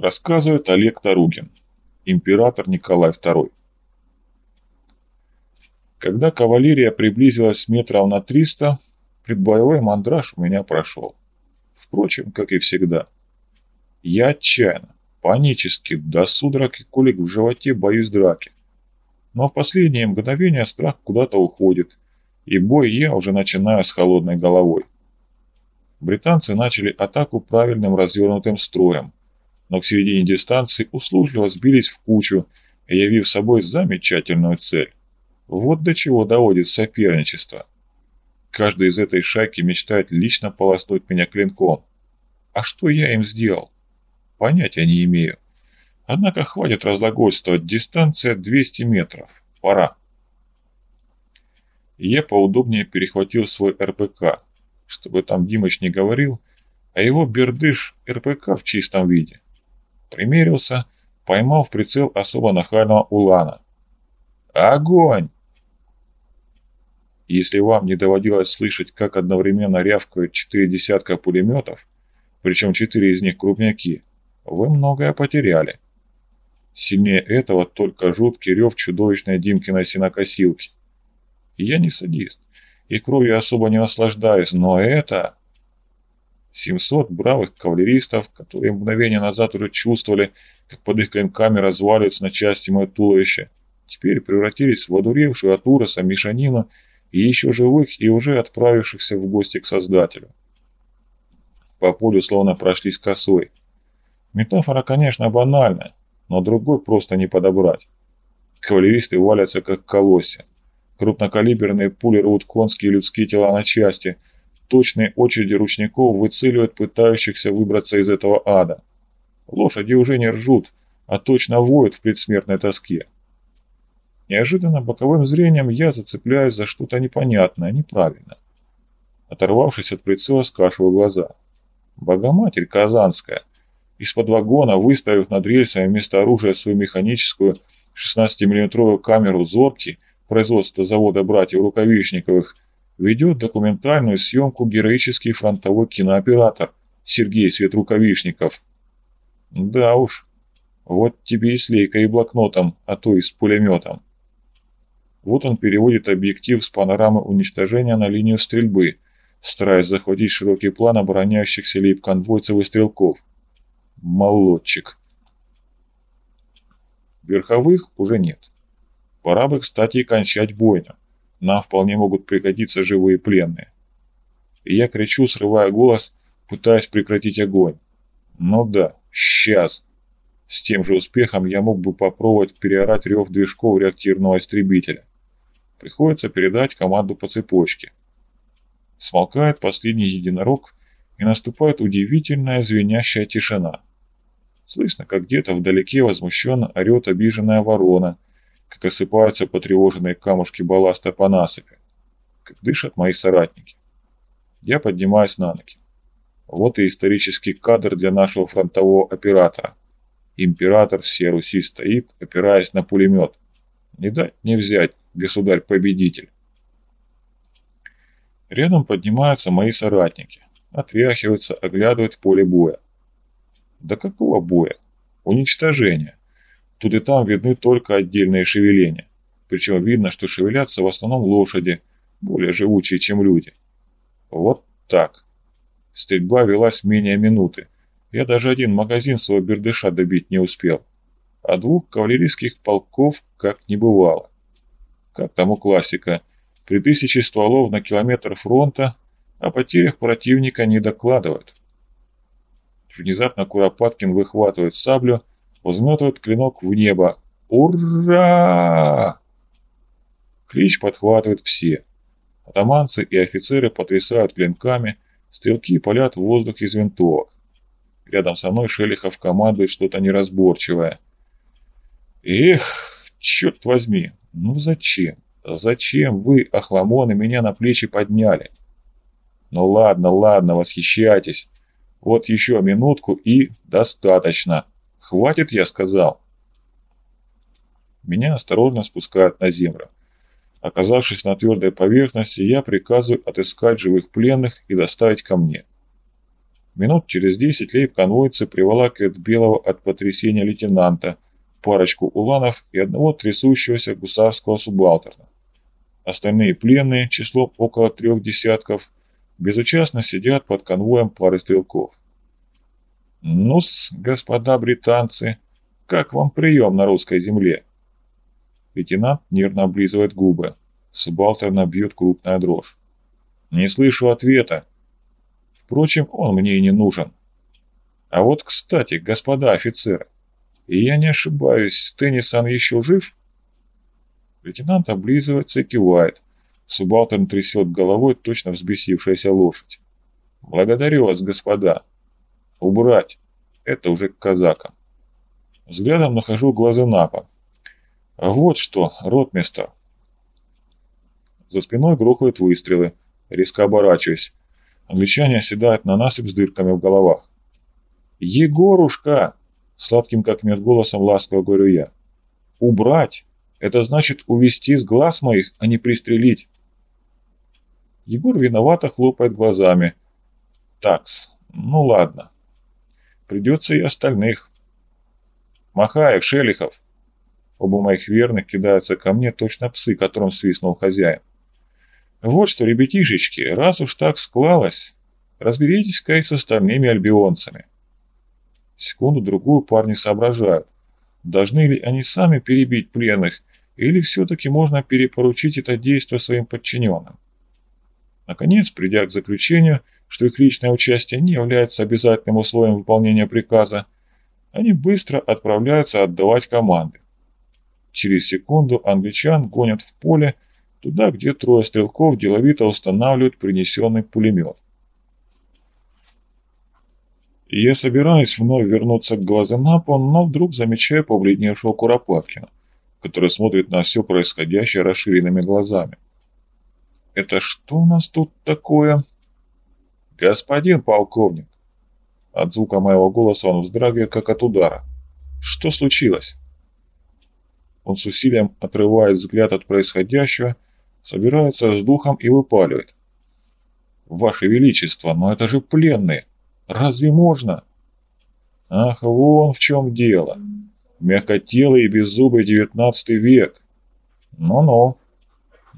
Рассказывает Олег Таругин, император Николай II. Когда кавалерия приблизилась метров на 300, предбоевой мандраж у меня прошел. Впрочем, как и всегда. Я отчаянно, панически, до судорог и колик в животе боюсь драки. Но в последние мгновения страх куда-то уходит, и бой я уже начинаю с холодной головой. Британцы начали атаку правильным развернутым строем, но к середине дистанции услужливо сбились в кучу, явив собой замечательную цель. Вот до чего доводит соперничество. Каждый из этой шайки мечтает лично полоснуть меня клинком. А что я им сделал? Понятия не имею. Однако хватит разлагольствовать. Дистанция 200 метров. Пора. Я поудобнее перехватил свой РПК, чтобы там Димыч не говорил, а его бердыш РПК в чистом виде. Примерился, поймал в прицел особо нахального улана. «Огонь!» Если вам не доводилось слышать, как одновременно рявкают четыре десятка пулеметов, причем четыре из них крупняки, вы многое потеряли. Сильнее этого только жуткий рев чудовищной Димкиной синокосилки. Я не садист, и кровью особо не наслаждаюсь, но это... 700 бравых кавалеристов, которые мгновение назад уже чувствовали, как под их клинками разваливается на части мое туловище, теперь превратились в одуревшую от ужаса мешанину и еще живых, и уже отправившихся в гости к Создателю. По полю словно прошлись косой. Метафора, конечно, банальная, но другой просто не подобрать. Кавалеристы валятся как колосья. Крупнокалиберные пули рвут конские и людские тела на части. Точные очереди ручников выцеливают пытающихся выбраться из этого ада. Лошади уже не ржут, а точно воют в предсмертной тоске. Неожиданно боковым зрением я зацепляюсь за что-то непонятное, неправильно. Оторвавшись от прицела, скашиваю глаза. Богоматерь Казанская. Из-под вагона, выставив над рельсами вместо оружия свою механическую 16-миллиметровую камеру «Зорки», производства завода братьев Рукавишниковых, ведет документальную съемку героический фронтовой кинооператор Сергей Светрукавишников. Да уж, вот тебе и слейка и блокнотом, а то и с пулеметом. Вот он переводит объектив с панорамы уничтожения на линию стрельбы, стараясь захватить широкий план обороняющихся лейб-конвойцев и стрелков. Молодчик. Верховых уже нет. Пора бы, кстати, и кончать бойню. Нам вполне могут пригодиться живые пленные. И я кричу, срывая голос, пытаясь прекратить огонь. Ну да, сейчас. С тем же успехом я мог бы попробовать переорать рев движков реактивного истребителя. Приходится передать команду по цепочке. Смолкает последний единорог, и наступает удивительная звенящая тишина. Слышно, как где-то вдалеке возмущенно орет обиженная ворона, как осыпаются потревоженные камушки балласта по насыпи, как дышат мои соратники. Я поднимаюсь на ноги. Вот и исторический кадр для нашего фронтового оператора. Император всей Руси стоит, опираясь на пулемет. Не дать не взять, государь-победитель. Рядом поднимаются мои соратники, отряхиваются, оглядывают поле боя. Да какого боя? Уничтожения. Тут и там видны только отдельные шевеления. Причем видно, что шевелятся в основном лошади, более живучие, чем люди. Вот так. Стрельба велась менее минуты. Я даже один магазин своего бердыша добить не успел. А двух кавалерийских полков как не бывало как тому классика, при тысяче стволов на километр фронта о потерях противника не докладывают. Внезапно Куропаткин выхватывает саблю, взметывает клинок в небо. «Ура!» Клич подхватывают все. Атаманцы и офицеры потрясают клинками, стрелки палят в воздух из винтовок. Рядом со мной Шелихов командует что-то неразборчивое. «Эх, черт возьми, ну зачем? Зачем вы, охламоны, меня на плечи подняли? Ну ладно, ладно, восхищайтесь. Вот еще минутку и достаточно. Хватит, я сказал. Меня осторожно спускают на землю. Оказавшись на твердой поверхности, я приказываю отыскать живых пленных и доставить ко мне. Минут через десять лейб-конвойцы приволакивают белого от потрясения лейтенанта, парочку уланов и одного трясущегося гусарского субалтерна. Остальные пленные, числом около трех десятков, безучастно сидят под конвоем пары стрелков. «Ну-с, господа британцы, как вам прием на русской земле?» Лейтенант нервно облизывает губы. Субалтерна бьет крупная дрожь. «Не слышу ответа. Впрочем, он мне и не нужен. А вот, кстати, господа офицеры, и я не ошибаюсь, Теннисон еще жив?» Лейтенант облизывается и кивает. Субалтерн трясет головой точно взбесившаяся лошадь. «Благодарю вас, господа. Убрать. Это уже к казакам». Взглядом нахожу Глазенапа. «Вот что, ротмистер». За спиной грохают выстрелы. Резко оборачиваюсь. Англичане оседают на насыпь с дырками в головах. «Егорушка!» Сладким как мед голосом ласково говорю я. «Убрать! Это значит увести с глаз моих, а не пристрелить!» Егор виновато хлопает глазами. «Такс, ну ладно. Придется и остальных». «Махаев, Шелихов!» Оба моих верных кидаются ко мне точно псы, которым свистнул хозяин. «Вот что, ребятишечки, раз уж так склалось, разберитесь-ка и с остальными альбионцами». Секунду-другую парни соображают, должны ли они сами перебить пленных, или все-таки можно перепоручить это действие своим подчиненным. Наконец, придя к заключению, что их личное участие не является обязательным условием выполнения приказа, они быстро отправляются отдавать команды. Через секунду англичан гонят в поле, туда, где трое стрелков деловито устанавливают принесенный пулемет. Я собираюсь вновь вернуться к Глазенапу, но вдруг замечаю побледневшего Куропаткина, который смотрит на все происходящее расширенными глазами. «Это что у нас тут такое?» «Господин полковник!» От звука моего голоса он вздрагивает, как от удара. «Что случилось?» Он с усилием отрывает взгляд от происходящего, собирается с духом и выпаливает. «Ваше Величество, но это же пленные! Разве можно?» «Ах, вон в чем дело! Мягкотелый и беззубый девятнадцатый век! Ну-ну,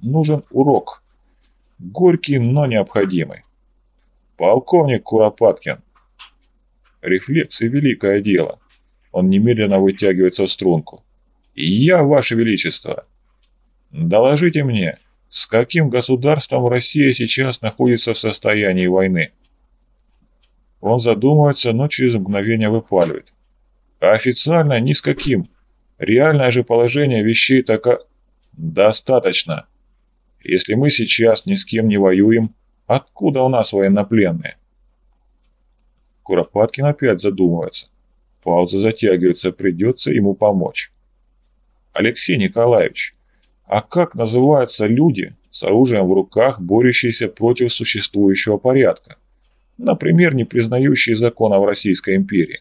нужен урок. Горький, но необходимый. Полковник Куропаткин!» Рефлексы – великое дело. Он немедленно вытягивается в струнку. «Я, Ваше Величество!» «Доложите мне, с каким государством Россия сейчас находится в состоянии войны?» Он задумывается, но через мгновение выпаливает. «А официально ни с каким. Реальное же положение вещей тако...» «Достаточно. Если мы сейчас ни с кем не воюем, откуда у нас военнопленные?» Куропаткин опять задумывается. Пауза затягивается, придется ему помочь. Алексей Николаевич, а как называются люди с оружием в руках, борющиеся против существующего порядка? Например, не признающие законов Российской империи.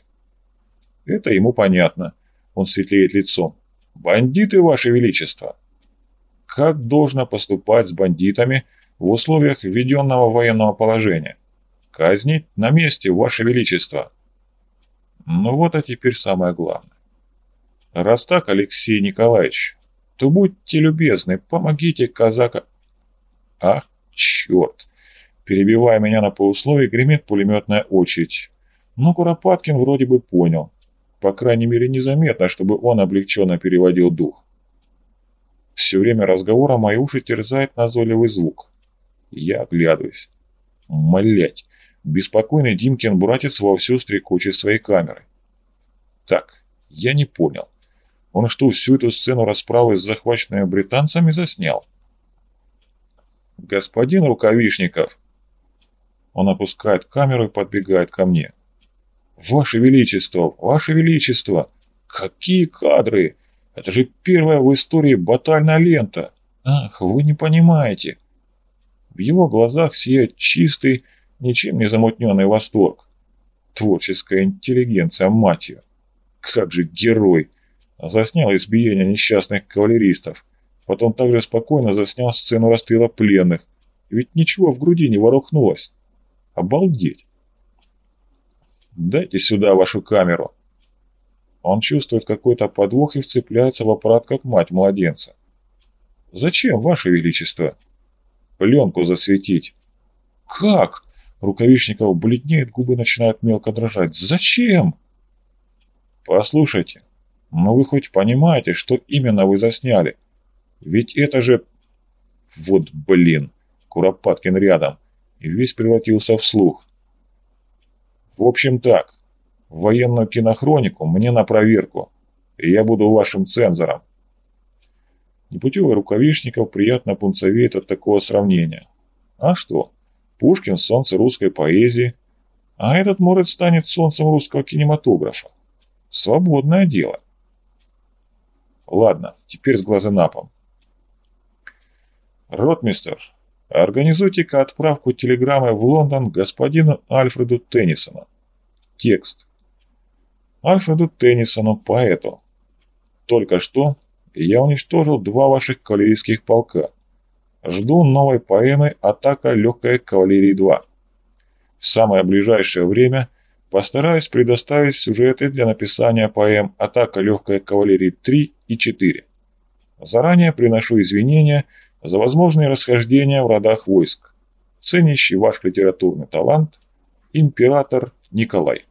Это ему понятно. Он светлеет лицом. Бандиты, Ваше Величество! Как должно поступать с бандитами в условиях введенного военного положения? Казнить на месте, Ваше Величество! Ну вот, а теперь самое главное. Раз так, Алексей Николаевич, то будьте любезны, помогите казака... Ах, черт! Перебивая меня на полусловие, гремит пулеметная очередь. Но Куропаткин вроде бы понял. По крайней мере, незаметно, чтобы он облегченно переводил дух. Все время разговора мои уши терзает назойливый звук. Я оглядываюсь. Млять! Беспокойный Димкин братец вовсю стрекочет своей камерой. Так, я не понял. Он что, всю эту сцену расправы с захваченными британцами заснял? «Господин Рукавишников!» Он опускает камеру и подбегает ко мне. «Ваше Величество! Ваше Величество! Какие кадры! Это же первая в истории батальная лента! Ах, вы не понимаете!» В его глазах сияет чистый, ничем не замутненный восторг. Творческая интеллигенция, мать ее! Как же герой! Заснял избиение несчастных кавалеристов. Потом также спокойно заснял сцену расстрела пленных. Ведь ничего в груди не ворохнулось. Обалдеть! Дайте сюда вашу камеру. Он чувствует какой-то подвох и вцепляется в аппарат, как мать младенца. Зачем, ваше величество? Пленку засветить. Как? Рукавишников бледнеет, губы начинают мелко дрожать. Зачем? Послушайте, но вы хоть понимаете, что именно вы засняли? Ведь это же... Вот блин, Куропаткин рядом. И весь превратился в слух. В общем так, военную кинохронику мне на проверку, и я буду вашим цензором. Непутевый рукавишников приятно пунцовеет от такого сравнения. А что? Пушкин – солнце русской поэзии, а этот, может, станет солнцем русского кинематографа. Свободное дело. Ладно, теперь с глазенапом. Ротмистер, организуйте-ка отправку телеграммы в Лондон господину Альфреду Теннисону. Текст. Альфреду Теннисону, поэту. Только что я уничтожил два ваших кавалерийских полка. Жду новой поэмы «Атака легкой кавалерии-2». В самое ближайшее время постараюсь предоставить сюжеты для написания поэм «Атака легкой кавалерии-3» и «4». Заранее приношу извинения за возможные расхождения в родах войск. Ценящий ваш литературный талант, император Николай.